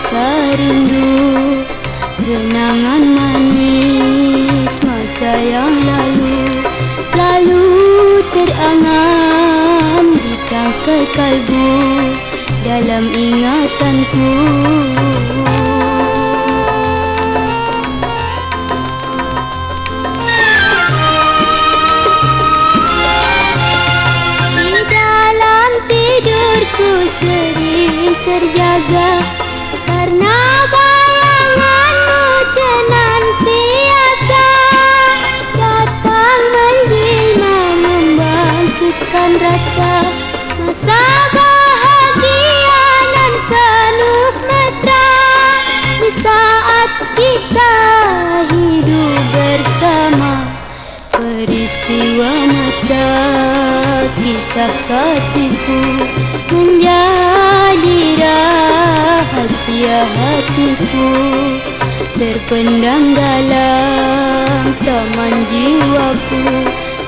rasa rindu. Kenangan manis masa yang lalu Selalu terangan di tangkai kalbu Dalam ingatanku. Kisah kasihku menjadi rahasia hatiku terpendam dalam taman jiwaku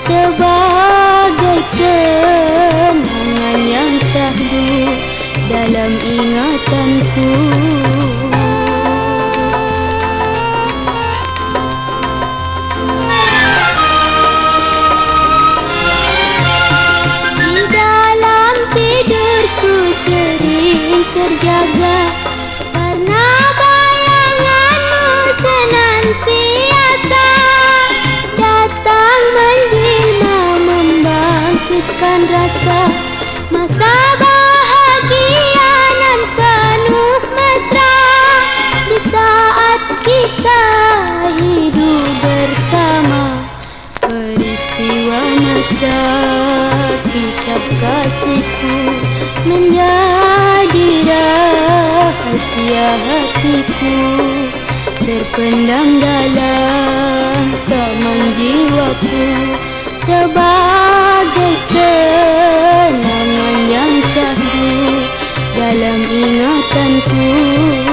sebagai kenangan yang syahdu dalam ingatanku. Rasa Masa bahagia dan penuh mesra. Di saat kita hidup bersama Peristiwa masa kisah kasihku menjadi rahasia hatiku. Terpendam dalam taman jiwaku sebagai dalam ingatanku.